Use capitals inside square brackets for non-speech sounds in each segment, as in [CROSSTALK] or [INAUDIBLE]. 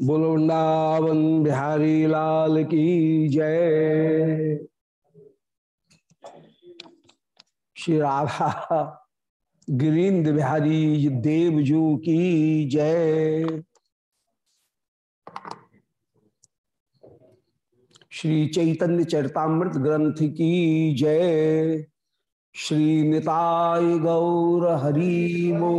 बोलो, वृंदावन बिहारी लाल की जय। श्री राधा गिरीन्द्र बिहारी देवजू की जय। श्री चैतन्य चरितामृत ग्रंथ की जय। श्री निताय गौर हरिमो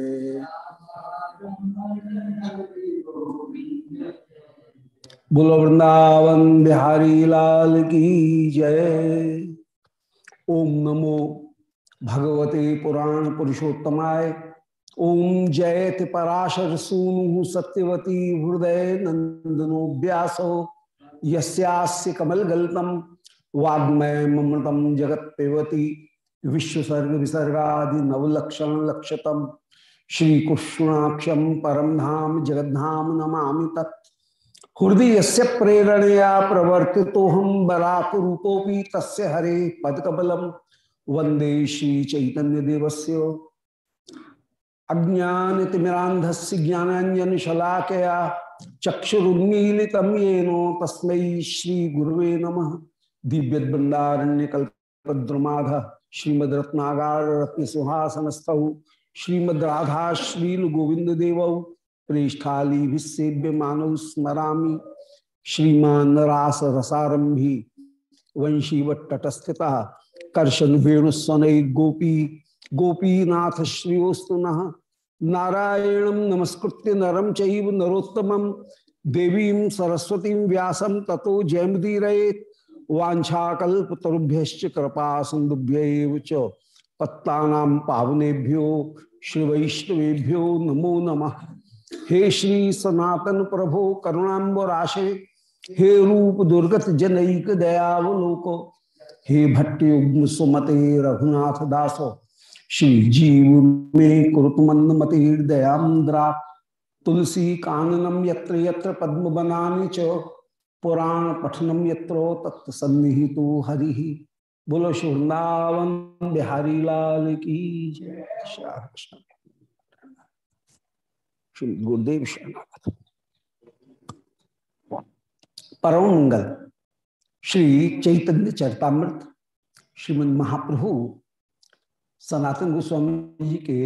बोलो वृंदावन बिहारी लाल की जय। ओम नमो भगवते पुराण पुरुषोत्तमाय। ओम जयति पराशर सूनु सत्यवती हृदय नंदनो व्यासो। यस्यास्य कमलगल्तम वाग्मय ममृतम जगत पेवती विश्वसर्ग विसर्गादि नवलक्षण लक्षतम। श्री कृष्णाक्षम परम धाम जगद्धाम नमा तत्। हृदय से प्रेरणया प्रवर्ति तो हम बराक रूपोपी तस्य हरे पदकबलम। वंदे श्री चैतन्य देवस्य अज्ञान तिमिरांधस्य ज्ञानांजन शलाकया चक्षुरुन्मीलितम येनो तस्मै श्री गुरुवे नमः। दिव्य बृंदारण्य कल्पद्रुमाघ श्रीमद रत्नागार रत्न सुहासनस्थौ श्रीमद राधा श्रील गोविंद देव प्रेष्ठाली भिसेव्य मानव स्मरामी। श्रीमान रास रसारंभी वंशीवटस्थिता कर्शन वेणुस्वन गोपी। गोपीनाथ श्रीयोस्तु नारायण नमस्कृत्य नरम चैव देवी सरस्वती व्यासम ततो जयमुदीरेत वाछाकुभ्य कृपा सिंधुभ्य पत्ता पावनेभ्यो श्री वैष्णवेभ्यो नमो नमः। हे श्री सनातन प्रभो करुणाबराशे हे रूप दुर्गत जनईक दयावलोक, हे भट्टयुग्म सुमते रघुनाथ दासो, श्री जीव में कुरुत मंद मते तुलसी काननम यत्र यत्र पद्म बनाने च, पुराण पठनम यत्रो तत्व सन्निहितो हरि। बोलो शुरनावन बिहारी लाल की जय। श्री कृष्ण। श्री गुरुदेव शरणागत परम मंगल श्री चैतन्य चरतामृत श्रीमद महाप्रभु सनातन गोस्वामी जी के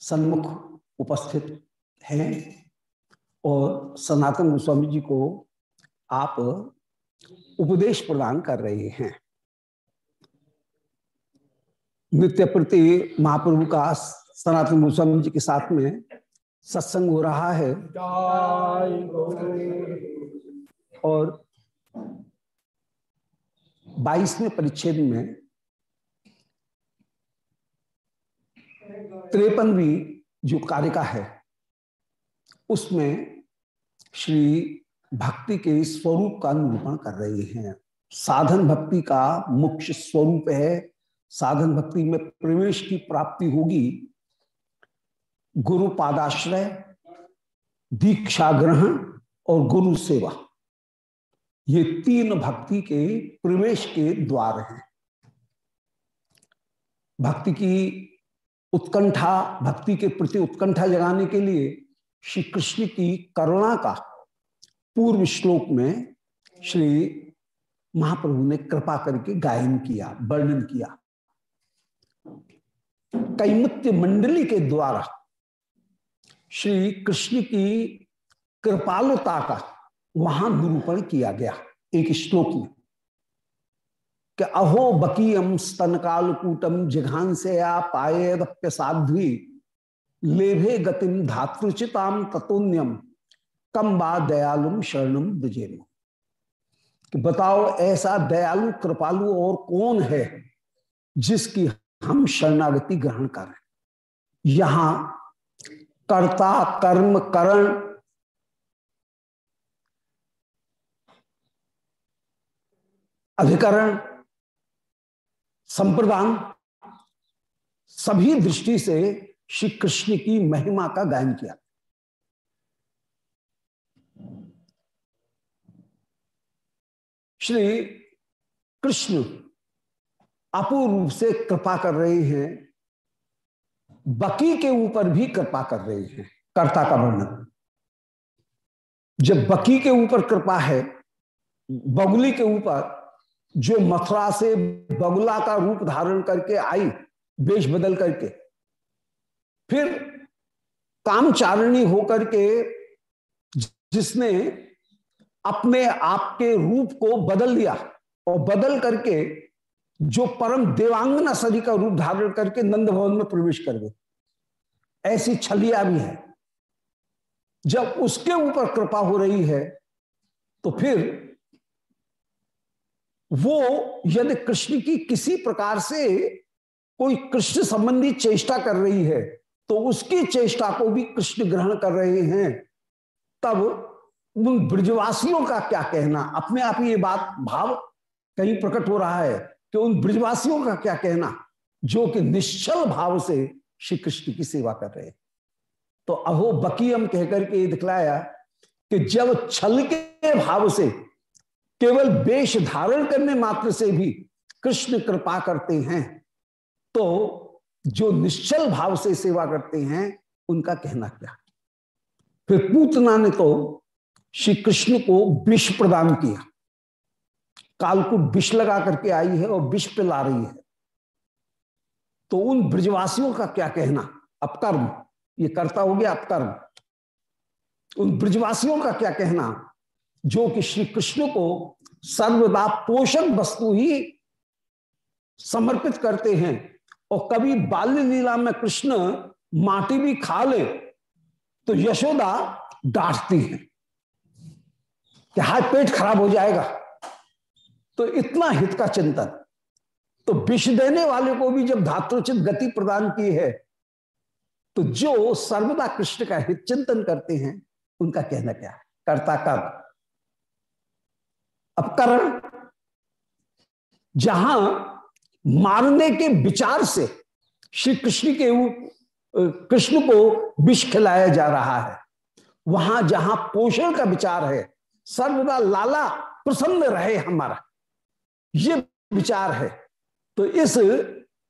सन्मुख उपस्थित हैं और सनातन गोस्वामी जी को आप उपदेश प्रदान कर रहे हैं नित्य प्रति महाप्रभु का सनातन गोस्वामी जी के साथ में सत्संग हो रहा है। और बाईसवें परिच्छेद में त्रेपनवी जो कारिका है, उसमें श्री भक्ति के स्वरूप का निरूपण कर रहे हैं। साधन भक्ति का मुख्य स्वरूप है। साधन भक्ति में प्रवेश की प्राप्ति होगी। गुरु पादाश्रय दीक्षा ग्रहण और गुरु सेवा। ये तीन भक्ति के प्रवेश के द्वार हैं। भक्ति की उत्कंठा, भक्ति के प्रति उत्कंठा जगाने के लिए श्री कृष्ण की करुणा का पूर्व श्लोक में श्री महाप्रभु ने कृपा करके गायन किया, वर्णन किया। कैमुत्य मंडली के द्वारा श्री कृष्ण की कृपालुता का वहाँ निरूपण किया गया एक श्लोक में। कि अहो बकीयम स्तन कालकूटम जिघान से या पाए साध्वी, लेभे गतिम धातृचिताम ततोन्यम कम बा दयालुम शरणम ब्रजेम कि बताओ ऐसा दयालु कृपालु और कौन है जिसकी हम शरणागति ग्रहण करें यहाँ कर्ता, कर्म, करण। अधिकरण संप्रदान, सभी दृष्टि से श्री कृष्ण की महिमा का गायन किया। श्री कृष्ण अपूर्व से कृपा कर रहे हैं। बकी के ऊपर भी कृपा कर रहे हैं, कर्ता का वर्णन। जब बकी के ऊपर कृपा है, बगुली के ऊपर, जो मथुरा से बगुला का रूप धारण करके आई, वेश बदल करके, फिर कामचारिणी होकर के जिसने अपने आप के रूप को बदल दिया, और बदल करके जो परम देवांगना सरी का रूप धारण करके नंद भवन में प्रवेश कर गए। ऐसी छलिया भी है। जब उसके ऊपर कृपा हो रही है तो फिर वो यदि कृष्ण की किसी प्रकार से कोई कृष्ण संबंधी चेष्टा कर रही है तो उसकी चेष्टा को भी कृष्ण ग्रहण कर रहे हैं, तब उन ब्रजवासियों का क्या कहना? अपने आप ही ये बात भाव कहीं प्रकट हो रहा है। कि उन ब्रजवासियों का क्या कहना? जो कि निश्चल भाव से श्री कृष्ण की सेवा कर रहे तो अहो, बकीयम कहकर के दिखलाया कि जब छल के भाव से, केवल वेश धारण करने मात्र से भी कृष्ण कृपा करते हैं तो जो निश्चल भाव से सेवा करते हैं, उनका कहना क्या? फिर पूतना ने तो श्री कृष्ण को विष प्रदान किया। काल को विष लगा करके आई है और विष पिला रही है। तो उन ब्रजवासियों का क्या कहना? अपकर्म। ये करता हो गया अपकर्म। उन ब्रजवासियों का क्या कहना? जो कि श्री कृष्ण को सर्वदा पोषक वस्तु ही समर्पित करते हैं और कभी बाल्य लीला में कृष्ण माटी भी खा ले तो यशोदा डांटती है। कि हाथ पेट खराब हो जाएगा? तो इतना हित का चिंतन। तो विष देने वाले को भी जब धातुचित गति प्रदान की है तो जो सर्वदा कृष्ण का हित चिंतन करते हैं, उनका कहना क्या? है कर्ता कर अब करण, जहाँ मारने के विचार से श्री कृष्ण के कृष्ण को विष खिलाया जा रहा है, वहाँ जहाँ पोषण का विचार है, सर्वदा लाला प्रसन्न रहे हमारा। ये विचार है। तो इस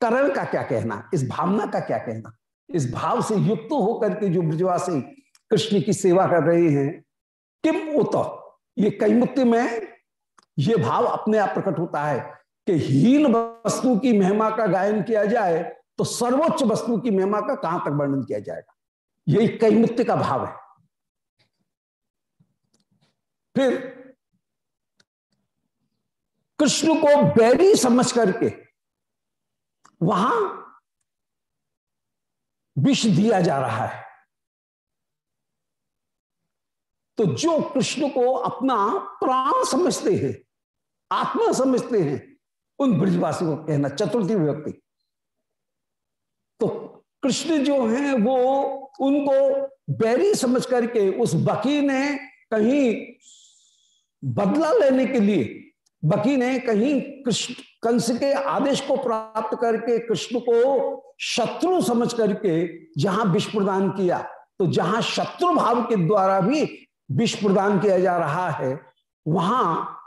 करण का क्या कहना, इस भावना का क्या कहना? इस भाव से युक्त होकर के जो ब्रजवासी कृष्ण की सेवा कर रहे हैं, किम उत? ये कैमुक्ति में ये भाव अपने आप प्रकट होता है कि हीन वस्तु की महिमा का गायन किया जाए तो सर्वोच्च वस्तु की महिमा का कहाँ तक वर्णन किया जाएगा? यही कैमुक्ति का भाव है। फिर कृष्ण को बैरी समझ करके वहाँ विष दिया जा रहा है। तो जो कृष्ण को अपना प्राण समझते हैं, आत्मा समझते हैं, उन ब्रिजवासी को कहना चतुर्थी व्यक्ति। तो कृष्ण जो है, वो उनको बैरी समझ करके उस बकी ने कहीं बदला लेने के लिए बकी ने कहीं कृष्ण, कंस के आदेश को प्राप्त करके, कृष्ण को शत्रु समझ करके जहाँ विष प्रदान किया तो जहाँ शत्रु भाव के द्वारा भी विष प्रदान किया जा रहा है, वहाँ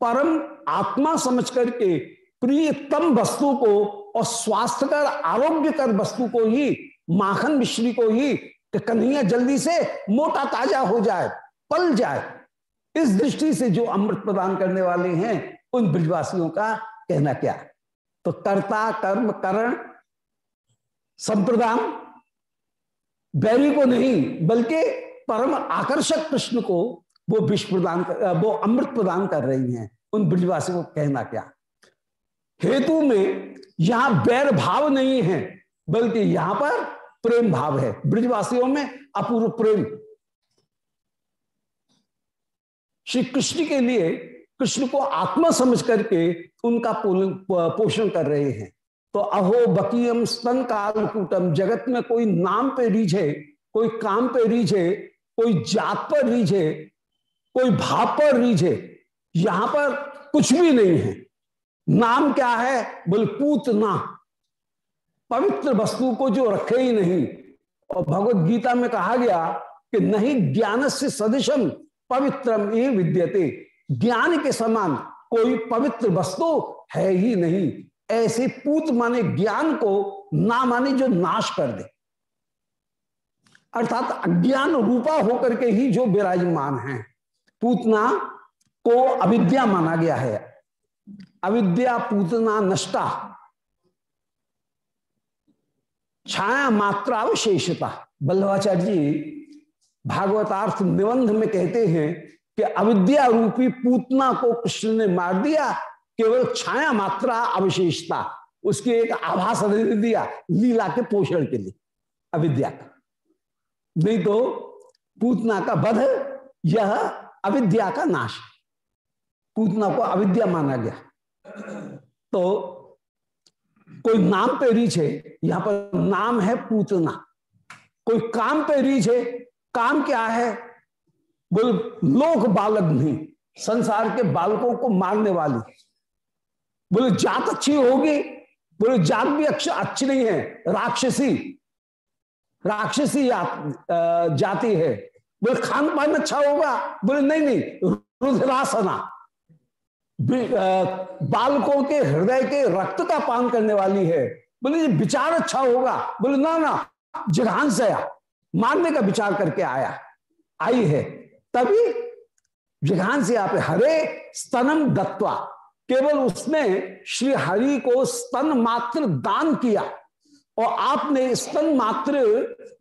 परम आत्मा समझ करके प्रियतम वस्तु को और स्वास्थ्यकर, आरोग्यकर वस्तु को ही, माखन मिश्री को ही, कन्हैया जल्दी से मोटा ताज़ा हो जाए, पल जाए। इस दृष्टि से जो अमृत प्रदान करने वाले हैं, उन ब्रजवासियों का कहना क्या? तो कर्ता, कर्म, करण, संप्रदान, बैरी को नहीं, बल्कि परम आकर्षक कृष्ण को वो विष प्रदान वो अमृत प्रदान कर रही हैं। उन ब्रजवासी को कहना क्या? हेतु में यहाँ बैर भाव नहीं है, बल्कि यहाँ पर प्रेम भाव है। ब्रजवासियों में अपूर्व प्रेम श्री कृष्ण के लिए कृष्ण को आत्मा समझ करके उनका पोषण कर रहे हैं। तो अहो बकीयम स्तन कालकूटम जगत में कोई नाम पे रीझे, कोई काम पे रीझे, कोई जात पर रीझे, कोई भाव पर रीझे, यहाँ पर कुछ भी नहीं है। नाम क्या है? बोल पूतना पवित्र वस्तु को जो रखे ही नहीं। और भगवत गीता में कहा गया कि नहीं ज्ञान से सदृशम पवित्रम ये विद्यते। ज्ञान के समान कोई पवित्र वस्तु है ही नहीं। ऐसे पूत माने ज्ञान को ना माने जो नाश कर दे। अर्थात अज्ञान रूपा होकर के ही जो विराजमान है। पूतना को अविद्या माना गया है। अविद्या, पूतना, नष्टा। छाया मात्रा अवशेषता बल्लभाचार्य जी भागवतार्थ निबंध में कहते हैं कि अविद्या रूपी पूतना को कृष्ण ने मार दिया, केवल छाया मात्रा अवशेषता, उसकी एक आभास दे दिया लीला के पोषण के लिए, अविद्या का। नहीं तो पूतना का वध, यह अविद्या का नाश पूतना को अविद्या माना गया। तो कोई नाम पे रीछ है, यहाँ पर नाम है पूतना। कोई काम पे रीछ है काम क्या है? बोल लोक बालक नहीं, संसार के बालकों को मारने वाली। बोले, जात अच्छी होगी, बोले, जात भी अच्छी नहीं है, राक्षसी। राक्षसी जाति है। बोले खान पान अच्छा होगा। बोले, नहीं नहीं, रुद्रासना। बालकों के हृदय के रक्त का पान करने वाली है। बोले विचार अच्छा होगा। बोले, ना ना जगहान मारने का विचार करके आया। आई है। तभी जगहान से आप हरे स्तनम दत्वा केवल उसने श्री हरि को स्तन मात्र दान किया और आपने स्तन मात्र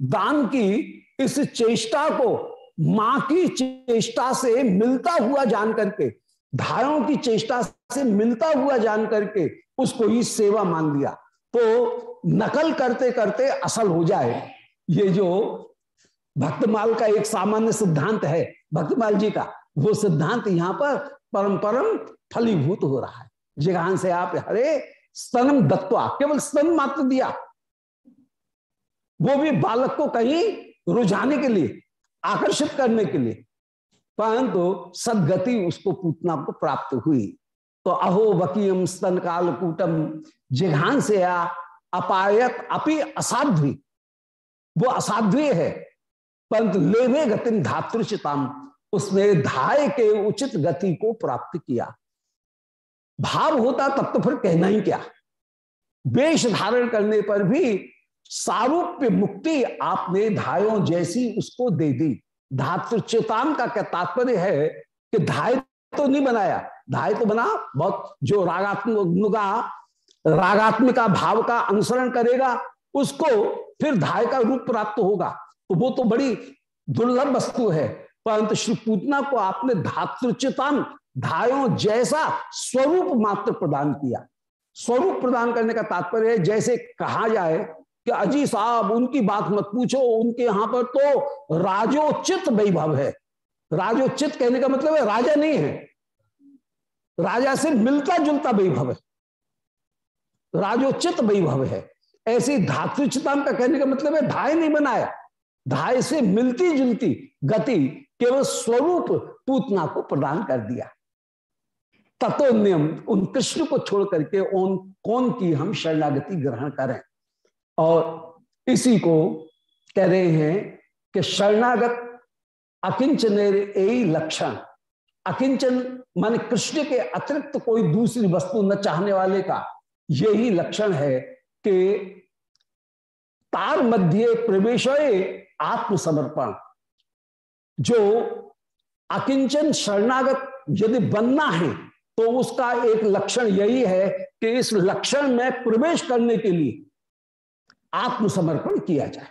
दान की इस चेष्टा को माँ की चेष्टा से मिलता हुआ जान करके धारों की चेष्टा से मिलता हुआ जान करके उसको ही सेवा मान लिया। तो नकल करते करते असल हो जाए। ये जो भक्तमाल का एक सामान्य सिद्धांत है, भक्तमाल जी का, वो सिद्धांत यहाँ पर परम परम फलीभूत हो रहा है। जगहान से आप हरे स्तनम दत्वा, केवल स्तन मात्र दिया। वो भी बालक को कहीं रुझाने के लिए, आकर्षित करने के लिए। परंतु तो सदगति उसको पूतना को प्राप्त हुई। तो अहो वकीयम स्तन काल कूटम जिघान से अपायत अपि असाध्वी। वो असाध्वी है। परंतु लेवे गतिम धातृचिताम उसने धाय के उचित गति को प्राप्त किया। भाव होता तब तो फिर कहना ही क्या? वेश धारण करने पर भी सारूप्य मुक्ति आपने धायों जैसी उसको दे दी। धातृच्युतान का क्या तात्पर्य है कि धाय तो नहीं बनाया? धाय तो बना, बहुत जो रागात्मक रागात्मिका भाव का अनुसरण करेगा, उसको फिर धाय का रूप प्राप्त होगा। तो वो तो बड़ी दुर्लभ वस्तु है। परंतु श्री पूतना को आपने धातृचितान धायों जैसा स्वरूप मात्र प्रदान किया। स्वरूप प्रदान करने का तात्पर्य है, जैसे कहा जाए कि अजी साहब, उनकी बात मत पूछो, उनके यहाँ पर तो राजोचित वैभव है। राजोचित कहने का मतलब है राजा नहीं है। राजा से मिलता जुलता वैभव है। राजोचित वैभव है। ऐसी धातुचिता का कहने का मतलब है, धाय नहीं बनाया। धाय से मिलती जुलती गति केवल स्वरूप पूतना को प्रदान कर दिया। तत्व नियम, उन कृष्ण को छोड़ करके उन कौन की हम शरणागति ग्रहण करें। और इसी को कह रहे हैं कि शरणागत अकिंचन लक्षण। अकिंचन मान कृष्ण के अतिरिक्त कोई दूसरी वस्तु न चाहने वाले का यही लक्षण है कि तार मध्य प्रवेश आत्मसमर्पण। जो अकिंचन शरणागत यदि बनना है तो उसका एक लक्षण यही है कि इस लक्षण में प्रवेश करने के लिए आत्मसमर्पण किया जाए।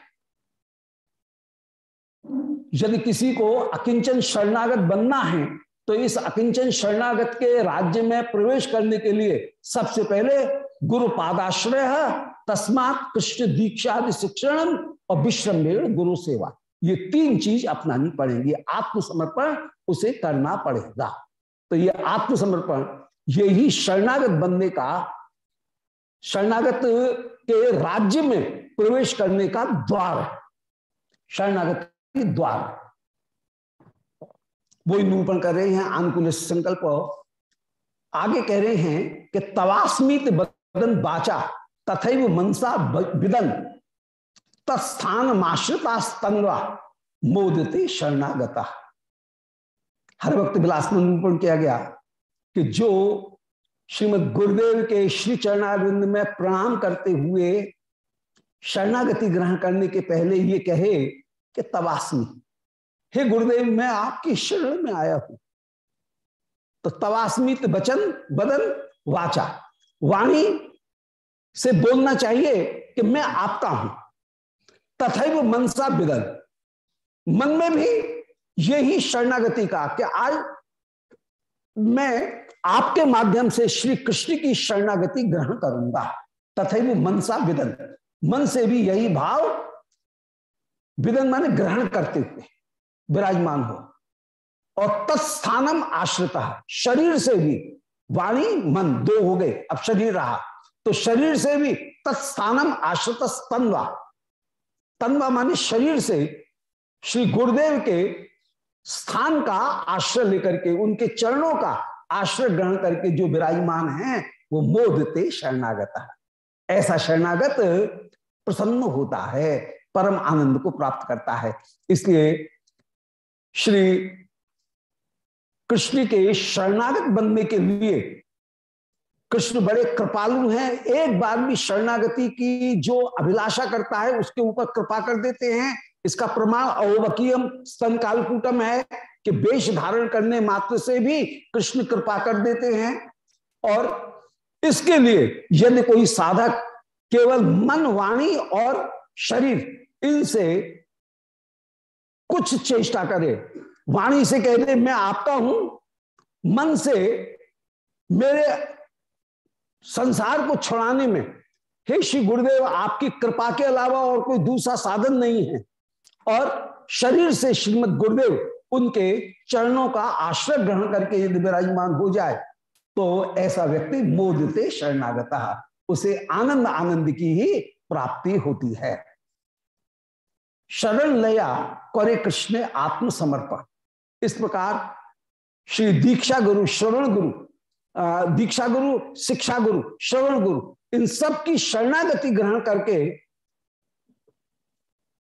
यदि किसी को अकिंचन शरणागत बनना है तो इस अकिंचन शरणागत के राज्य में प्रवेश करने के लिए सबसे पहले गुरु पादाश्रय तस्मात कृष्ण दीक्षा शिक्षण और विश्रमेण गुरु सेवा। ये तीन चीज़ अपनानी पड़ेंगी। आत्मसमर्पण, उसे करना पड़ेगा। तो ये आत्मसमर्पण, ये ही शरणागत बनने का, शरणागत के राज्य में प्रवेश करने का द्वार शरणागत द्वार। वो निरूपण कर रहे हैं अनुकूल संकल्प। आगे कह रहे हैं कि तवास्मित बदन बाचा तथा मनसा विदन तत्स्थान माश्रिता स्तंगवा मोदते शरणागता। हर वक्त विलास में निरूपण किया गया? कि जो श्रीमद गुरुदेव के श्री चरणारिंद में प्रणाम करते हुए शरणागति ग्रहण करने के पहले ये कहे कि तवासनी हे गुरुदेव, मैं आपकी शरण में आया हूँ। तो तवास्मित बचन, बदन, वाचा। वाणी से बोलना चाहिए कि मैं आपका हूँ। तथा वो मनसा बिदन मन में भी यही शरणागति का कि आज मैं आपके माध्यम से श्री कृष्ण की शरणागति ग्रहण करूँगा। तथा वो मनसा विदन मन से भी यही भाव विदन माने ग्रहण करते हुए विराजमान हो। और तत्स्थानम आश्रित। शरीर से भी वाणी मन दो हो गए, अब शरीर रहा। तो शरीर से भी तत्स्थानम आश्रित तन्वा। तन्वा माने शरीर से श्री गुरुदेव के स्थान का आश्रय लेकर के, उनके चरणों का आश्रय ग्रहण करके जो विराजमान है, वो मोदते शरणागत। ऐसा शरणागत प्रसन्न होता है, परम आनंद को प्राप्त करता है। इसलिए श्री कृष्ण के शरणागत बनने के लिए कृष्ण बड़े कृपालु हैं। एक बार भी शरणागति की जो अभिलाषा करता है, उसके ऊपर कृपा कर देते हैं। इसका प्रमाण अवकीयम स्तन कालकूटम है कि वेश धारण करने मात्र से भी कृष्ण कृपा कर देते हैं। और इसके लिए यदि कोई साधक केवल मन, वाणी और शरीर, इनसे कुछ चेष्टा करे वाणी से कह दे मैं आपका हूँ, मन से मेरे संसार को छुड़ाने में, हे श्री गुरुदेव, आपकी कृपा के अलावा और कोई दूसरा साधन नहीं है। और शरीर से श्रीमद गुरुदेव, उनके चरणों का आश्रय ग्रहण करके यदि विराजमान हो जाए तो ऐसा व्यक्ति मोदते शरणागता, उसे आनंद आनंद की ही प्राप्ति होती है। शरण लया करे कृष्ण आत्मसमर्पण। इस प्रकार श्री दीक्षा गुरु, श्रवण गुरु दीक्षा गुरु, शिक्षा गुरु, श्रवण गुरु, इन सब की शरणागति ग्रहण करके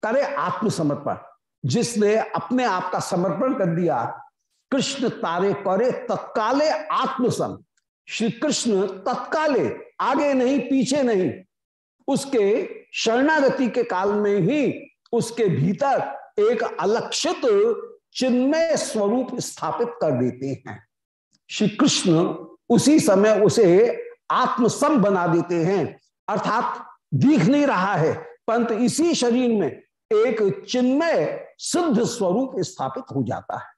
करे आत्मसमर्पण, जिसने अपने आप का समर्पण कर दिया। कृष्ण तारे करे तत्काले आत्मसम। श्री कृष्ण तत्काले, आगे नहीं, पीछे नहीं, उसके शरणागति के काल में ही उसके भीतर एक अलक्षित चिन्मय स्वरूप स्थापित कर देते हैं। श्री कृष्ण उसी समय उसे आत्मसम बना देते हैं। अर्थात दिख नहीं रहा है, परंतु इसी शरीर में एक चिन्मय सिद्ध स्वरूप स्थापित हो जाता है।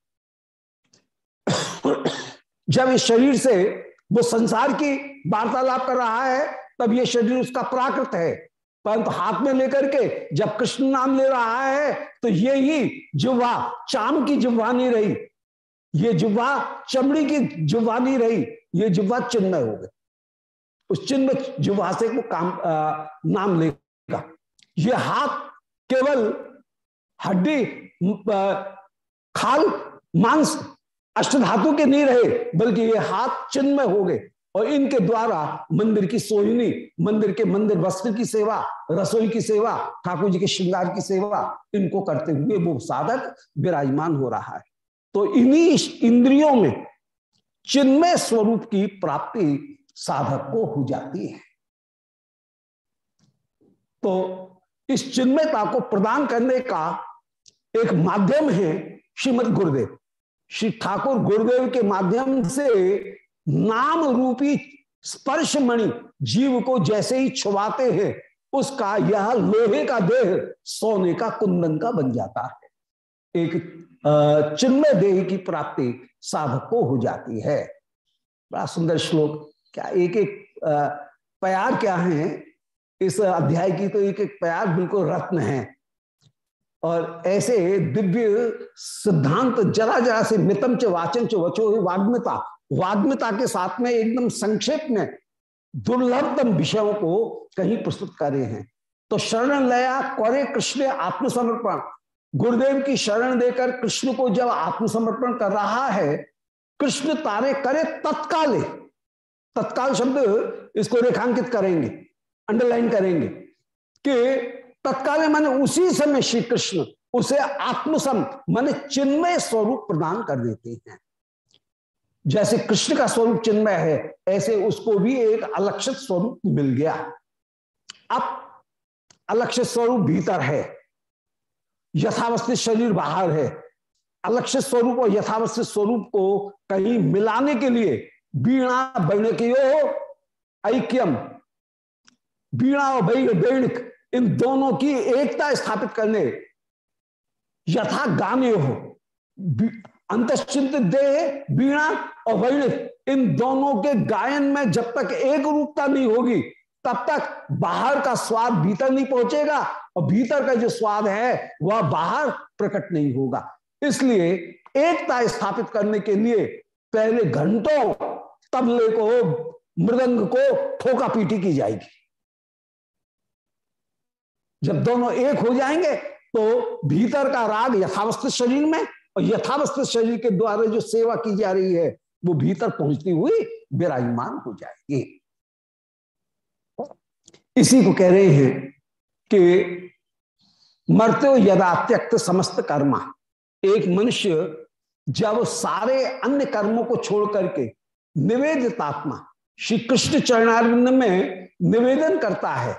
जब इस शरीर से वो संसार की वार्तालाप कर रहा है, तब ये शरीर उसका प्राकृत है। परंतु हाथ में लेकर के जब कृष्ण नाम ले रहा है तो ये ही जुवा चाम की जुवा नहीं रही। ये जुवा चमड़ी की जुवा नहीं रही। ये जुवा चिन्ह हो गए। उस चिन्ह जुवा से वो काम आ, नाम लेगा। ये हाथ केवल हड्डी खाल मांस अष्टधातु के नहीं रहे बल्कि ये हाथ चिन्ह में हो गए। और इनके द्वारा मंदिर की सोहिनी, मंदिर के मंदिर वस्त्र की सेवा, रसोई की सेवा, ठाकुर जी के श्रृंगार की सेवा इनको करते हुए वो साधक विराजमान हो रहा है। तो इन्हीं इंद्रियों में चिन्मय स्वरूप की प्राप्ति साधक को हो जाती है। तो इस चिन्मयता को प्रदान करने का एक माध्यम है श्रीमद गुरुदेव। श्री ठाकुर गुरुदेव के माध्यम से नाम रूपी स्पर्श मणि जीव को जैसे ही छुवाते हैं, उसका यह लोहे का देह सोने का कुंदन का बन जाता है। एक चिन्मय देह की प्राप्ति साधक को हो जाती है। बड़ा सुंदर श्लोक। क्या एक एक प्यार क्या है? इस अध्याय की तो एक एक प्यार बिल्कुल रत्न है। और ऐसे दिव्य सिद्धांत जरा जरा से मितम च वाचन च वचो वाग्मिता। वाग्मिता के साथ में एकदम संक्षेप में दुर्लभतम विषयों को कहीं प्रस्तुत करे हैं। तो शरण लया, करे कृष्ण आत्मसमर्पण। गुरुदेव की शरण देकर कृष्ण को जब आत्मसमर्पण कर रहा है, कृष्ण तारे करे तत्काल। तत्काल शब्द इसको रेखांकित करेंगे अंडरलाइन करेंगे कि तत्काल माने उसी समय श्री कृष्ण उसे आत्मसम, माने चिन्मय स्वरूप प्रदान कर देते हैं। जैसे कृष्ण का स्वरूप चिन्मय है, ऐसे उसको भी एक अलक्षित स्वरूप मिल गया। अब अलक्षित स्वरूप भीतर है, यथावस्थित शरीर बाहर है। अलक्षित स्वरूप और यथावस्थित स्वरूप को कहीं मिलाने के लिए बीणा बण के ऐक्यम, बीणा और बैणिक इन दोनों की एकता स्थापित करने यथा गाने हो। अंतश्चिंत देह बीणा और वैणिक इन दोनों के गायन में जब तक एक रूपता नहीं होगी, तब तक बाहर का स्वाद भीतर नहीं पहुंचेगा और भीतर का जो स्वाद है, वह बाहर प्रकट नहीं होगा। इसलिए एकता स्थापित करने के लिए पहले घंटों तबले को, मृदंग को, ठोका पीटी की जाएगी। जब दोनों एक हो जाएँगे तो भीतर का राग यथावस्थित शरीर में और यथावस्थित शरीर के द्वारा जो सेवा की जा रही है, वो भीतर पहुँचती हुई विराजमान हो जाएगी। इसी को कह रहे हैं कि मरते हो यदा त्यक्त समस्त कर्मा, एक मनुष्य जब सारे अन्य कर्मों को छोड़ करके निवेदित आत्मा, श्री कृष्ण चरणारिंद में निवेदन करता है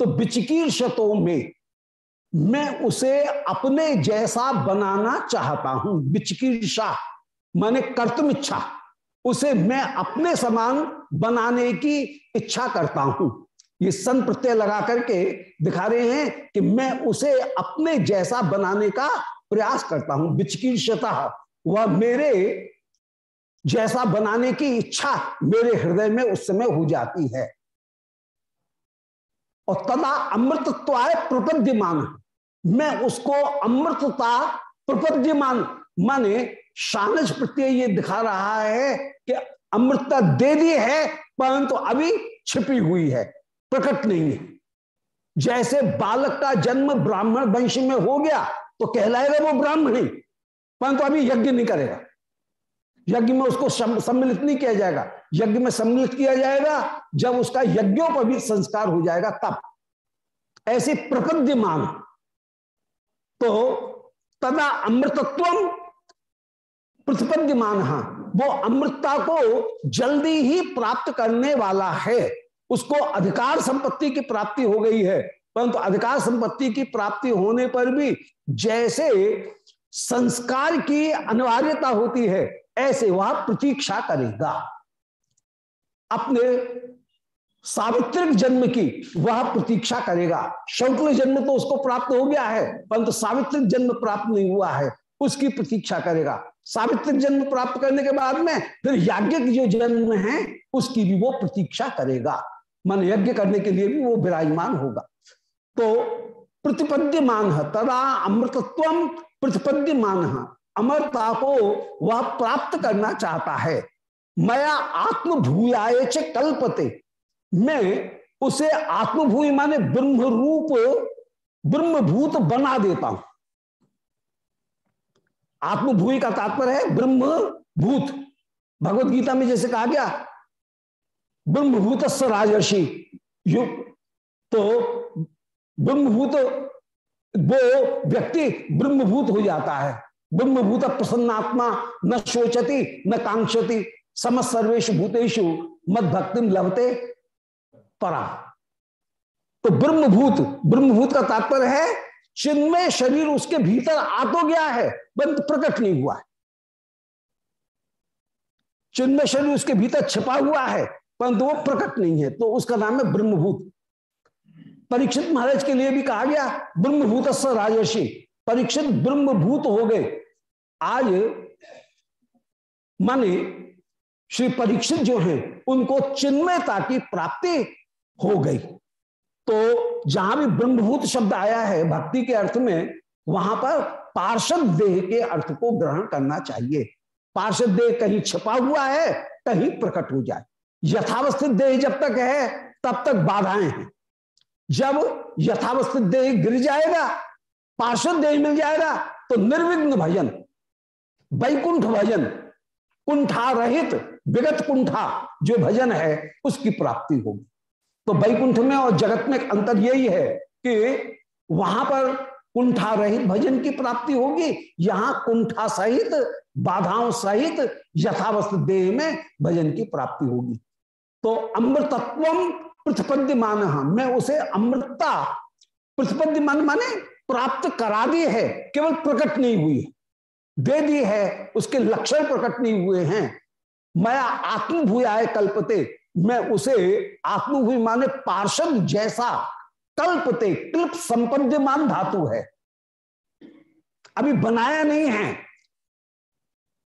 तो बिचकीर शतों में मैं उसे अपने जैसा बनाना चाहता हूँ। बिचकीर्षा माने कर्तम इच्छा, उसे मैं अपने समान बनाने की इच्छा करता हूँ। ये सन प्रत्यय लगा करके दिखा रहे हैं कि मैं उसे अपने जैसा बनाने का प्रयास करता हूँ। विचकीर्षता वह मेरे जैसा बनाने की इच्छा मेरे हृदय में उस समय हो जाती है। और तदा अमृतत्वाय प्रपद्यमान। मैं उसको अमृतता प्रपद्यमान माने शानज प्रत्यय ये दिखा रहा है कि अमृतता दे दी है, परंतु तो अभी छिपी हुई है, प्रकट नहीं है। जैसे बालक का जन्म ब्राह्मण वंश में हो गया तो कहलाएगा वो ब्राह्मण ही, परंतु तो अभी यज्ञ नहीं करेगा। यज्ञ में उसको सम्मिलित नहीं किया जाएगा। यज्ञ में सम्मिलित किया जाएगा, जब उसका यज्ञों पर भी संस्कार हो जाएगा, तब। ऐसे प्रपद्यमान तो तदा अमृतत्व प्रतिपद्यमान। वो अमृतता को जल्दी ही प्राप्त करने वाला है। उसको अधिकार संपत्ति की प्राप्ति हो गई है। परंतु अधिकार संपत्ति की प्राप्ति होने पर भी जैसे संस्कार की अनिवार्यता होती है, ऐसे वह प्रतीक्षा करेगा। अपने सावित्रिक जन्म की वह प्रतीक्षा करेगा। शुक्ल जन्म तो उसको प्राप्त हो गया है, परंतु सावित्रिक जन्म प्राप्त नहीं हुआ है, उसकी प्रतीक्षा करेगा। सावित्रिक जन्म प्राप्त करने के बाद में फिर याज्ञिक जो जन्म है, उसकी भी वो प्रतीक्षा करेगा। मन यज्ञ करने के लिए भी वो विराजमान होगा। तो प्रतिपद्य मान तदा अमृतत्व प्रतिपद्य मान अमरता को वह प्राप्त करना चाहता है। मया आत्मभूयाय च कल्पते। मैं उसे आत्मभूमि माने ब्रह्म रूप ब्रह्मभूत बना देता हूँ। आत्मभूमि का तात्पर्य है ब्रह्म भूत भगवत गीता में जैसे कहा गया ब्रह्मभूत राजर्षि। युग तो ब्रह्मभूत, वो व्यक्ति ब्रह्मभूत हो जाता है। ब्रह्मभूत प्रसन्नात्मा न शोचती, न कांक्षति, समस्त सर्वेश भूतेषु मद भक्ति लभते। परा तो ब्रह्मभूत ब्रह्मभूत का तात्पर्य है चिन्मय शरीर उसके भीतर आ तो गया है परंतु प्रकट नहीं हुआ है। चिन्मय शरीर उसके भीतर छिपा हुआ है, परंतु वो प्रकट नहीं है तो उसका नाम है ब्रह्मभूत। परीक्षित महाराज के लिए भी कहा गया ब्रह्मभूत राजर्षि, परीक्षित ब्रह्मभूत हो गए। आज माने श्री परीक्षित जो हैं, उनको चिन्मयता की प्राप्ति हो गई। तो जहाँ भी ब्रह्मभूत शब्द आया है, भक्ति के अर्थ में, वहाँ पर पार्षद देह के अर्थ को ग्रहण करना चाहिए। पार्षद देह कहीं छिपा हुआ है, कहीं प्रकट हो जाए। यथावस्थित देह जब तक है, तब तक बाधाएँ हैं। जब यथावस्थित देह गिर जाएगा, पार्षद देह मिल जाएगा तो निर्विघ्न भजन, वैकुंठ भजन कुंठा रहित विगत कुंठा, जो भजन है, उसकी प्राप्ति होगी। तो वैकुंठ में और जगत में अंतर यही है कि वहाँ पर कुंठा रहित भजन की प्राप्ति होगी, यहाँ कुंठा सहित, बाधाओं सहित, यथावस्थ देह में भजन की प्राप्ति होगी। तो अमृतत्व प्रतिपद्यमान मैं उसे अमृतता प्रतिपद्यमान माने प्राप्त करा दी है, केवल प्रकट नहीं हुई, दे दी है, उसके लक्षण प्रकट नहीं हुए हैं। मैं आत्मभूयाय कल्पते मैं उसे आत्मभूय माने पार्षद जैसा कल्पते क्लिप संपद्यमान धातु है। अभी बनाया नहीं है,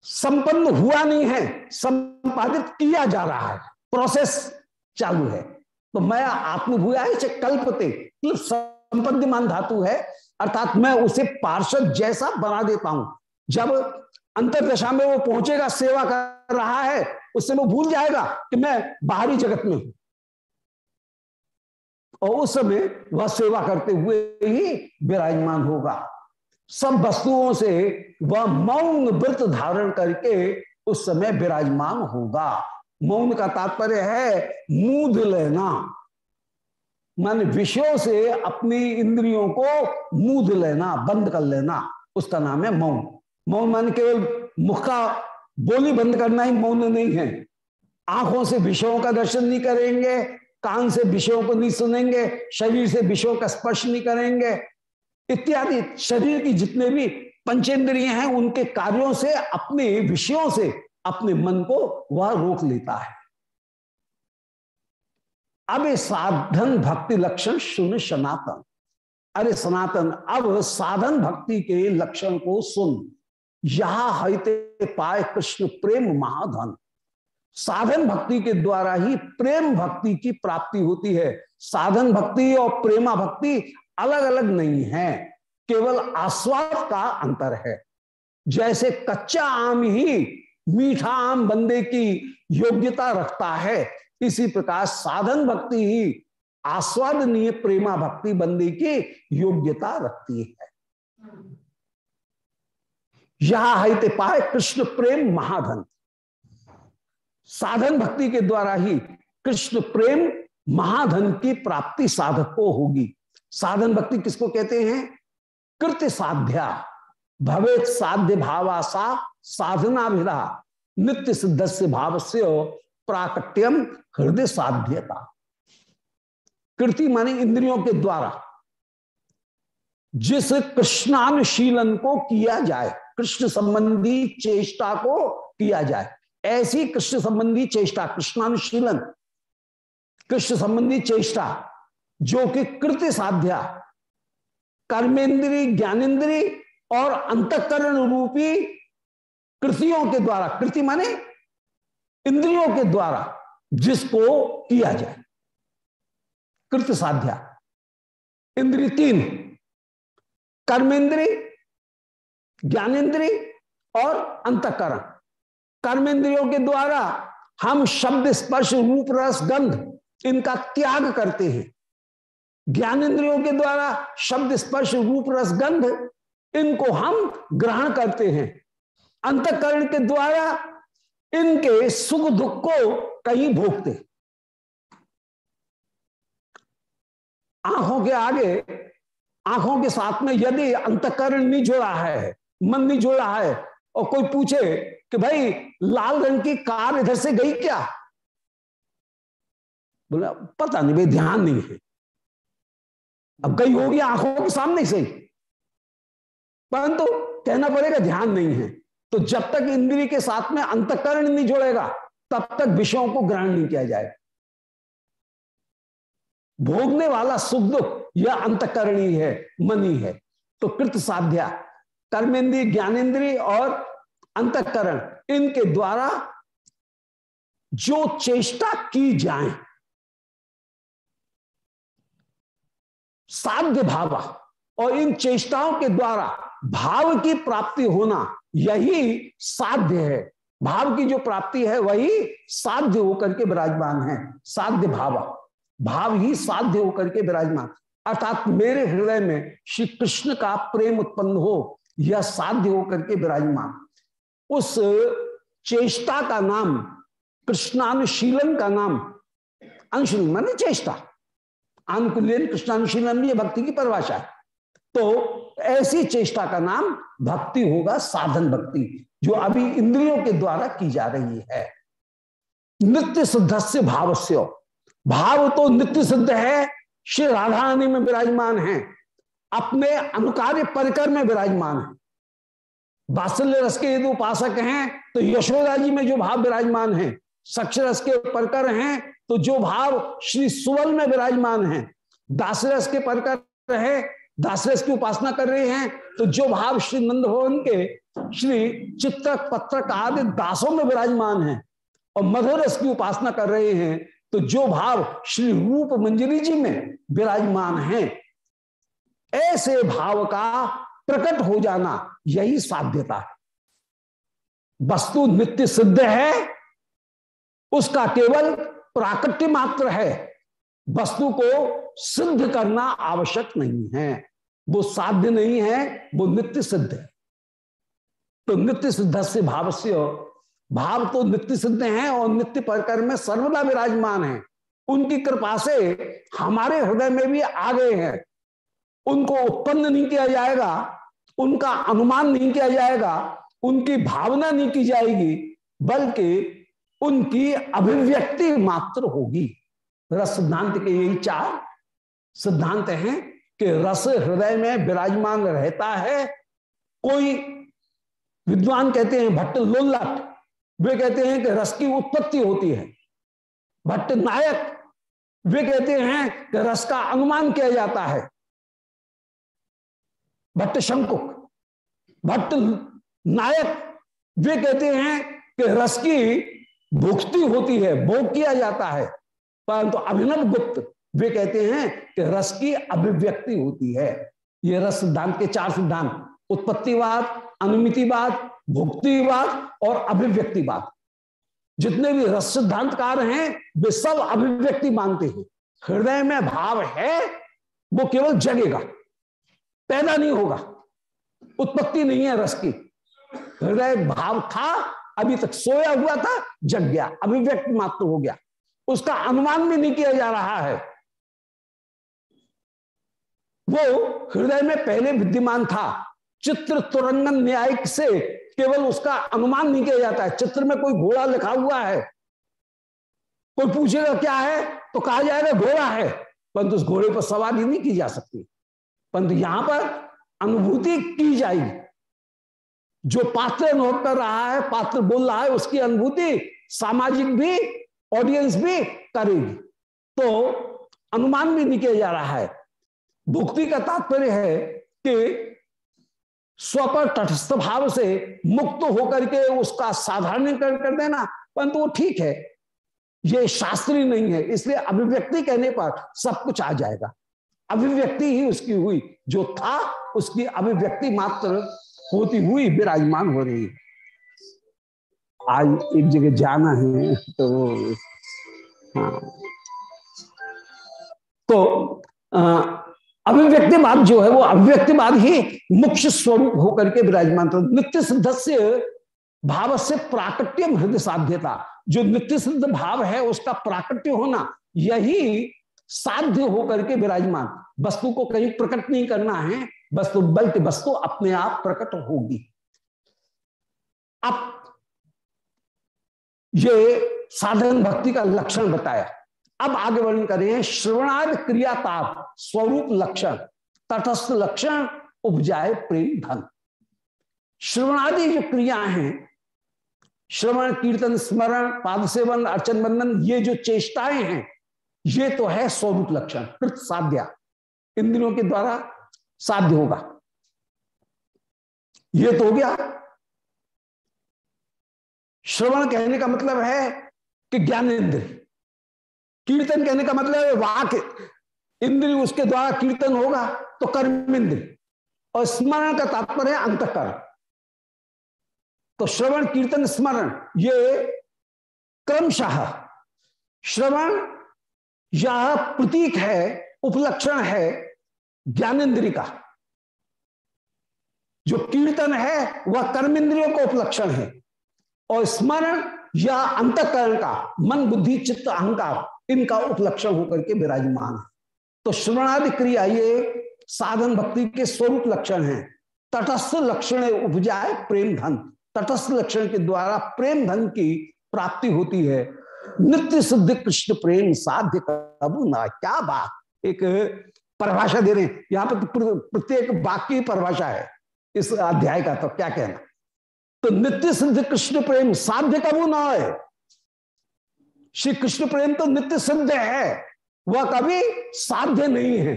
संपन्न हुआ नहीं है, संपादित किया जा रहा है प्रोसेस चालू है। तो मैं आत्मभूया से कल्पते क्लिप संपद्यमान धातु है, अर्थात मैं उसे पार्षद जैसा बना देता हूँ। जब अंतरदशा में वो पहुंचेगा, सेवा कर रहा है, उससे वो भूल जाएगा कि मैं बाहरी जगत में हूँ। और उस समय वह सेवा करते हुए ही विराजमान होगा। सब वस्तुओं से वह मौन व्रत धारण करके उस समय विराजमान होगा। मौन का तात्पर्य है मूद लेना। मान विषयों से अपनी इंद्रियों को मूद लेना, बंद कर लेना। उसका नाम है मौन। मौन मान केवल मुख का बोली बंद करना ही मौन नहीं है। आँखों से विषयों का दर्शन नहीं करेंगे, कान से विषयों को नहीं सुनेंगे, शरीर से विषयों का स्पर्श नहीं करेंगे। इत्यादि शरीर की जितने भी पंचेंद्रिय हैं, उनके कार्यों से, अपने विषयों से, अपने मन को वह रोक लेता है। अब साधन भक्ति लक्षण सुन सनातन। अरे सनातन, अब साधन भक्ति के लक्षण को सुन। यहा हईते पाए कृष्ण प्रेम महाधन। साधन भक्ति के द्वारा ही प्रेम भक्ति की प्राप्ति होती है। साधन भक्ति और प्रेमा भक्ति अलग अलग नहीं है, केवल आस्वाद का अंतर है। जैसे कच्चा आम ही मीठा आम बंदे की योग्यता रखता है, इसी प्रकार साधन भक्ति ही आस्वादनीय प्रेमा भक्ति बंदे की योग्यता रखती है। यहा है पाए कृष्ण प्रेम महाधन। साधन भक्ति के द्वारा ही कृष्ण प्रेम महाधन की प्राप्ति साधक को होगी। साधन भक्ति किसको कहते हैं? कृत्य साध्या। भवेत साध्य भावासा साधना भिरा नित्य सिद्ध से भाव से प्राकट्यम हृदय साध्यता। कृति माने इंद्रियों के द्वारा। जिस कृष्णानुशीलन को किया जाए कृष्ण संबंधी चेष्टा को किया जाए। ऐसी कृष्ण संबंधी चेष्टा, कृष्णानुशीलन, कृष्ण संबंधी चेष्टा, जो कि कृत्य साध्या कर्मेंद्री ज्ञानेन्द्री और अंतकरण रूपी कृतियों के द्वारा, कृति माने इंद्रियों के द्वारा जिसको किया जाए। कृत साध्या। इंद्री तीन कर्मेंद्री ज्ञानेन्द्री और अंतकरण। कर्मेंद्रियों के द्वारा हम शब्द स्पर्श, रूप, रस, गंध, इनका त्याग करते हैं। ज्ञानेन्द्रियों के द्वारा शब्द स्पर्श, रूप, रस, गंध, इनको हम ग्रहण करते हैं। अंतकरण के द्वारा इनके सुख दुख को कहीं भोगते। आँखों के आगे, आँखों के साथ में यदि अंतकरण नहीं जुड़ा है मन नहीं जुड़ रहा है। और कोई पूछे कि भाई, लाल रंग की कार इधर से गई क्या? बोला, पता नहीं भाई, ध्यान नहीं है। अब गई होगी आँखों के सामने से। परंतु कहना पड़ेगा, ध्यान नहीं है। तो जब तक इंद्री के साथ में अंतकरण नहीं जुड़ेगा, तब तक विषयों को ग्रहण नहीं किया जाएगा। भोगने वाला सुख दुख, यह अंतकरणी है, मनी है। तो कृत साध्या कर्मेंद्रिय ज्ञानेन्द्रीय और अंतकरण, इनके द्वारा जो चेष्टा की जाए, साध्य भाव और इन चेष्टाओं के द्वारा भाव की प्राप्ति होना यही साध्य है। भाव की जो प्राप्ति है, वही साध्य होकर के विराजमान है। साध्य भाव। भाव ही साध्य होकर के विराजमान। अर्थात मेरे हृदय में श्री कृष्ण का प्रेम उत्पन्न हो यह साध्य होकर के विराजमान उस, चेष्टा का नाम, कृष्णानुशीलन का नाम, अनुशीलन, मानी चेष्टा। अनुकूलन कृष्णानुशीलन भी भक्ति की परिभाषा है। तो ऐसी चेष्टा का नाम भक्ति होगा, साधन भक्ति, जो अभी इंद्रियों के द्वारा की जा रही है। नित्य सिद्ध से भाव भाव तो नित्य सिद्ध है, श्री राधा में विराजमान है। अपने अनुकार्य परिकर में विराजमान है। बात्सल्य रस के यदि उपासक हैं तो यशोदा जी में जो भाव विराजमान है सक्ष रस के परकर हैं तो जो भाव श्री सुवल में विराजमान है, दासरस के परकर है, दासरस की उपासना कर रहे हैं तो जो भाव श्री नंद भवन के श्री चित्रक पत्रक आदि दासों में विराजमान है और मधुर रस की उपासना कर रहे हैं तो जो भाव श्री रूप मंजरी जी में विराजमान है ऐसे भाव का प्रकट हो जाना यही साध्यता है। वस्तु नित्य सिद्ध है, उसका केवल प्राकट्य मात्र है। वस्तु को सिद्ध करना आवश्यक नहीं है। वो साध्य नहीं है, वो नित्य सिद्ध है। तो नित्य सिद्ध से भाव से भाव तो नित्य सिद्ध है और नित्य परकर में सर्वदा विराजमान है। उनकी कृपा से हमारे हृदय में भी आ गए हैं। उनको उत्पन्न नहीं किया जाएगा, उनका अनुमान नहीं किया जाएगा, उनकी भावना नहीं की जाएगी, बल्कि उनकी अभिव्यक्ति मात्र होगी। रस सिद्धांत के यही चार सिद्धांत हैं कि रस हृदय में विराजमान रहता है। कोई विद्वान कहते हैं, भट्ट लोल्लट वे कहते हैं कि रस की उत्पत्ति होती है। भट्ट नायक, वे कहते हैं कि रस का अनुमान किया जाता है। भट्ट शंकुक, भट्ट नायक, वे कहते हैं कि रस की भुक्ति होती है, भोग किया जाता है। परंतु तो अभिनव गुप्त, वे कहते हैं कि रस की अभिव्यक्ति होती है। ये रस सिद्धांत के चार सिद्धांत, उत्पत्तिवाद, अनुमितिवाद, भुक्तिवाद और अभिव्यक्तिवाद। जितने भी रस सिद्धांतकार हैं, वे सब अभिव्यक्ति मानते हैं। हृदय में भाव है, वो केवल जगेगा। पैदा नहीं होगा। उत्पत्ति नहीं है रस की। हृदय भाव था, अभी तक सोया हुआ था, जग गया, अभिव्यक्ति मात्र हो गया। उसका अनुमान भी नहीं किया जा रहा है। वो हृदय में पहले विद्यमान था। चित्र तुरंगन न्यायिक से केवल उसका अनुमान नहीं किया जाता है। चित्र में कोई घोड़ा लिखा हुआ है। कोई पूछेगा क्या है तो कहा जाएगा घोड़ा है। परंतु उस घोड़े पर सवारी नहीं की जा सकती। परंतु यहाँ पर अनुभूति की जाएगी। जो पात्र अनुभव कर रहा है, पात्र बोल रहा है, उसकी अनुभूति सामाजिक भी ऑडियंस भी करेगी। तो अनुमान भी नहीं किया जा रहा है। भुक्ति का तात्पर्य है कि स्व पर तटस्थ भाव से मुक्त होकर के उसका साधारणीकरण कर देना, परंतु वो ठीक है। ये शास्त्रीय नहीं है, इसलिए अभिव्यक्ति कहने पर सब कुछ आ जाएगा। अभिव्यक्ति ही उसकी हुई। जो था, उसकी अभिव्यक्ति मात्र होती हुई विराजमान हो रही। आज एक जगह जाना है तो हाँ। तो अभिव्यक्तिवाद जो है, वो अभिव्यक्तिवाद ही मुख्य स्वरूप होकर के विराजमान था। नित्य सिद्ध से भाव से प्राकट्यम हृदय साध्यता। जो नित्य सिद्ध भाव है, उसका प्राकट्य होना, यही साध्य होकर के विराजमान। वस्तु को कहीं प्रकट नहीं करना है, वस्तु बल्कि वस्तु अपने आप प्रकट होगी। अब ये साधन भक्ति का लक्षण बताया। अब आगे वर्णन करें, श्रवणाद क्रियाताप, स्वरूप लक्षण, तटस्थ लक्षण, उपजाए प्रेम धन। श्रवणादि जो क्रिया हैं, श्रवण, कीर्तन, स्मरण, पाद सेवन, अर्चन बंधन ये जो चेष्टाएँ हैं ये तो है स्वरूप लक्षण, कृत साध्या। इंद्रियों के द्वारा साध्य होगा। ये तो हो गया। श्रवण कहने का मतलब है कि ज्ञान इंद्र कीर्तन कहने का मतलब है वाक इंद्र उसके द्वारा कीर्तन होगा तो कर्म इंद्र और स्मरण का तात्पर्य अंतकरण। तो श्रवण, कीर्तन, स्मरण, ये क्रमशः। श्रवण यह प्रतीक है, उपलक्षण है ज्ञानेन्द्रिय का। जो कीर्तन है, वह कर्मेंद्रियों का उपलक्षण है। और स्मरण या अंतकरण का, मन, बुद्धि, चित्त, अहंकार, इनका उपलक्षण होकर के विराजमान है। तो श्रवणादि क्रिया ये साधन भक्ति के स्वरूप लक्षण है। तटस्थ लक्षण उपजाए प्रेम धन। तटस्थ लक्षण के द्वारा प्रेम धन की प्राप्ति होती है। नित्य सिद्ध कृष्ण प्रेम साध्य कबू ना? क्या बात? एक परिभाषा दे रहे हैं। यहाँ पर प्रत्येक वाक्य की परिभाषा है इस अध्याय का तो क्या कहना? तो नित्य सिद्ध कृष्ण प्रेम साध्य कबू ना है? श्री कृष्ण प्रेम तो नित्य सिद्ध है, वह कभी साध्य नहीं है।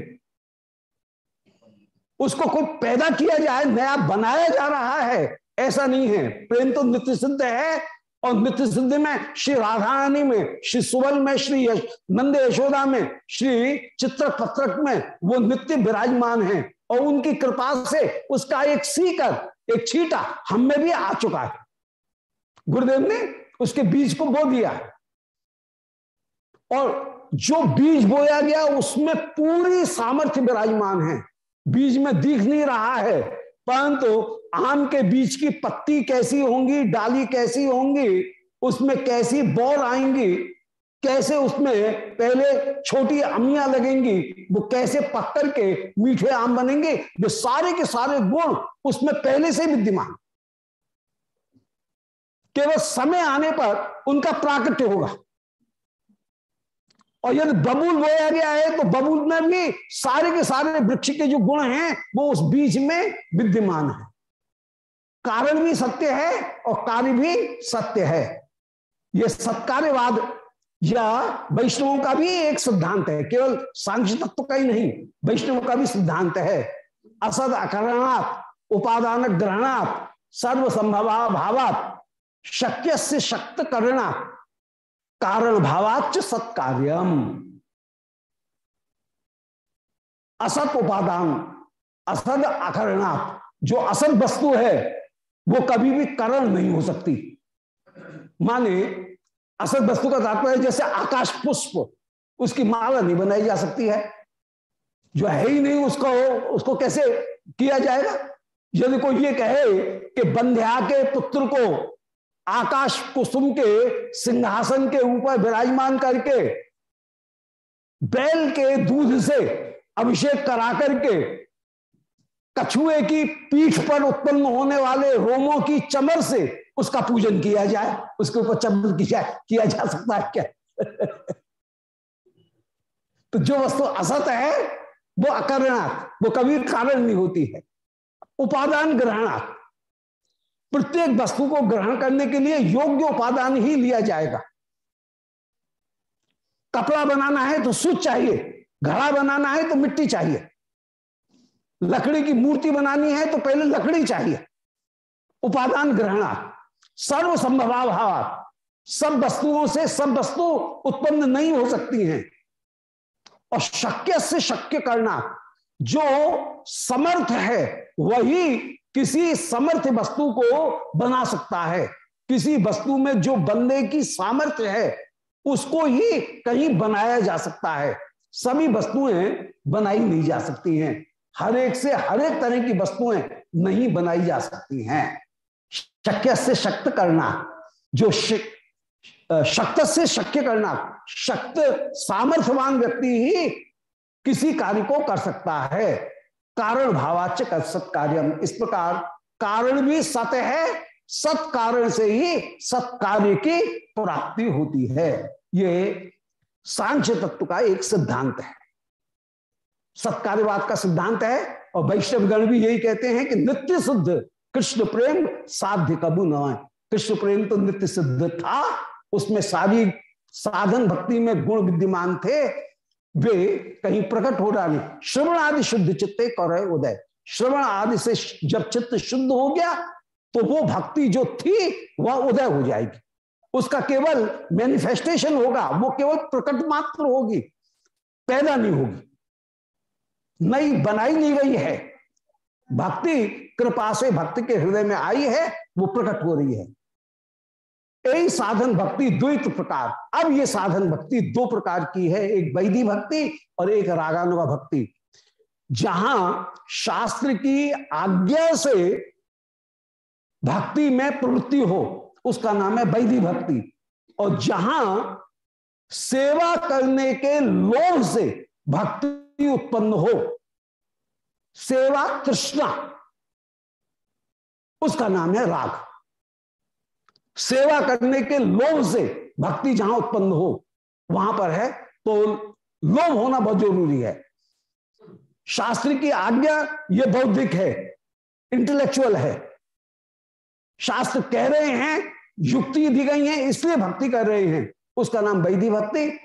उसको कोई पैदा किया जाए, नया बनाया जा रहा है, ऐसा नहीं है। प्रेम तो नित्य सिद्ध है और नित्य सिद्धि में श्री राधारानी में, श्री सुवल में, श्री नंद यशोदा में, श्री चित्र पत्रक में वो नित्य विराजमान है और उनकी कृपा से उसका एक सीकर, एक छीटा हम में भी आ चुका है। गुरुदेव ने उसके बीज को बो दिया। और जो बीज बोया गया उसमें पूरी सामर्थ्य विराजमान है। बीज में दिख नहीं रहा है, परंतु आम के बीच की पत्ती कैसी होंगी, डाली कैसी होंगी, उसमें कैसी बौर आएँगी, कैसे उसमें पहले छोटी अमियाँ लगेंगी, वो कैसे पत्थर के मीठे आम बनेंगे वो सारे के सारे गुण उसमें पहले से विद्यमान। केवल समय आने पर उनका प्राकट्य होगा। और यदि बबूल बोया गया है तो बबूल में भी सारे के सारे वृक्ष के जो गुण हैं, वो उस बीज में विद्यमान है। कारण भी सत्य है और कार्य भी सत्य है। यह सत्कार्यवाद या वैष्णवों का भी एक सिद्धांत है, केवल सांख्य तत्व का ही नहीं, वैष्णव का भी सिद्धांत है। असद अकरणात्, उपादान ग्रहणात् सर्व संभवा भावात शक्य से शक्त करना कारण भावाच सत्कार्यम। असत उपादान, असद अकरणात्, जो असद वस्तु है वो कभी भी करण नहीं हो सकती। माने असल वस्तु का तात्पर्य जैसे आकाश पुष्प, उसकी माला नहीं बनाई जा सकती है। जो है ही नहीं, उसको उसको कैसे किया जाएगा? यदि कोई ये कहे कि बंध्या के पुत्र को आकाश कुसुम के सिंहासन के ऊपर विराजमान करके बैल के दूध से अभिषेक करा करके कछुए की पीठ पर उत्पन्न होने वाले रोमों की चमर से उसका पूजन किया जाए, उसके ऊपर चमर किया किया जा सकता है क्या? [LAUGHS] तो जो वस्तु असत है, वो अकरणात्, वो कभी कारण नहीं होती है। उपादान ग्रहणात्। प्रत्येक वस्तु को ग्रहण करने के लिए योग्य उपादान ही लिया जाएगा। कपड़ा बनाना है तो सूच चाहिए, घड़ा बनाना है तो मिट्टी चाहिए। लकड़ी की मूर्ति बनानी है तो पहले लकड़ी चाहिए। उपादान ग्रहणा। सर्व संभवाभाव सब वस्तुओं से सब वस्तु उत्पन्न नहीं हो सकती हैं। और शक्य से शक्य करना। जो समर्थ है, वही किसी समर्थ वस्तु को बना सकता है। किसी वस्तु में जो बनने की सामर्थ्य है, उसको ही कहीं बनाया जा सकता है। सभी वस्तुएँ बनाई नहीं जा सकती हैं। हर एक से हर एक तरह की वस्तुएँ नहीं बनाई जा सकती हैं। शक्य से शक्त करना, जो शक्त से शक्य करना, शक्त सामर्थ्यवान व्यक्ति ही किसी कार्य को कर सकता है। कारण भावाच सत्कार्यम। इस प्रकार कारण भी सत्य है, सत कारण से ही सत्कार्य की प्राप्ति होती है। ये सांख्य तत्व का एक सिद्धांत है। सत्कार्यवाद का सिद्धांत है और वैष्णव गण भी यही कहते हैं कि नित्य शुद्ध कृष्ण प्रेम साध्य कबू न कृष्ण प्रेम तो नित्य सिद्ध था, उसमें सारी साधन भक्ति में गुण विद्यमान थे, वे कहीं प्रकट हो रहा नहीं। श्रवण आदि शुद्ध चित्ते कर उदय। श्रवण आदि से जब चित्त शुद्ध हो गया तो वो भक्ति जो थी, वह उदय हो जाएगी। उसका केवल मैनिफेस्टेशन होगा, वो केवल प्रकट मात्र होगी, पैदा नहीं होगी। नई बनाई नहीं गई है। भक्ति, कृपा से भक्ति के हृदय में आई है, वो प्रकट हो रही है। यही साधन भक्ति, द्वित प्रकार। अब ये साधन भक्ति दो प्रकार की है, एक वैधि भक्ति और एक रागानुगा भक्ति। जहाँ शास्त्र की आज्ञा से भक्ति में प्रवृत्ति हो, उसका नाम है वैधि भक्ति। और जहाँ सेवा करने के लोभ से भक्ति उत्पन्न हो। सेवा तृष्णा उसका नाम है राग। सेवा करने के लोभ से भक्ति जहाँ उत्पन्न हो, वहाँ पर है तो लोभ होना बहुत ज़रूरी है। शास्त्र की आज्ञा यह बौद्धिक है इंटेलेक्चुअल है। शास्त्र कह रहे हैं, युक्ति दी गई है, इसलिए भक्ति कर रहे हैं। उसका नाम वैधि भक्ति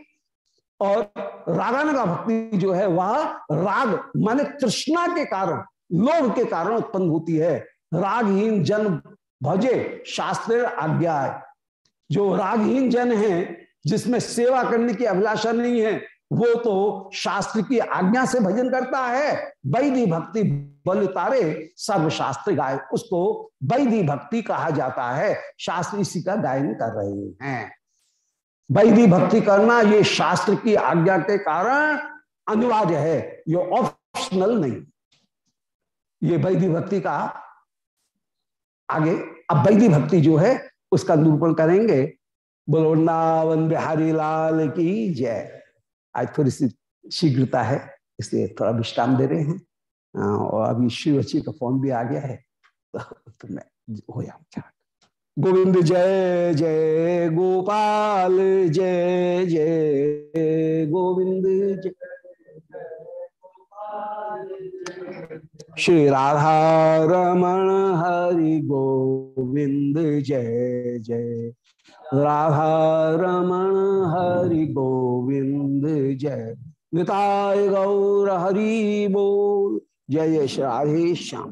और रागान का भक्ति जो है, वह राग माने तृष्णा के कारण, लोभ के कारण उत्पन्न होती है। रागहीन जन भजे शास्त्र आज्ञा जो रागहीन जन है, जिसमें सेवा करने की अभिलाषा नहीं है, वो तो शास्त्र की आज्ञा से भजन करता है। वैधि भक्ति बल तारे सर्वशास्त्र गाय, उसको वैधि भक्ति कहा जाता है। शास्त्र इसी का गायन कर रहे हैं। वैधि भक्ति करना ये शास्त्र की आज्ञा के कारण अनिवार्य है। ये ऑप्शनल नहीं। ये वैधि भक्ति का आगे अब वैधि भक्ति जो है उसका निरूपण करेंगे। बोलो वृंदावन बिहारी लाल की जय। आज थोड़ी सी शीघ्रता है इसलिए थोड़ा विश्राम दे रहे हैं। और अभी शिव का फ़ोन भी आ गया है तो, तो मैं हो जाऊँ गोविंद जय जय गोपाल, जय जय गोविंद, जय श्री राधा रमण हरि गोविंद, जय जय राधा रमण हरि गोविंद, जय निताय गौर हरि बोल। जय जय श्री राधे श्याम।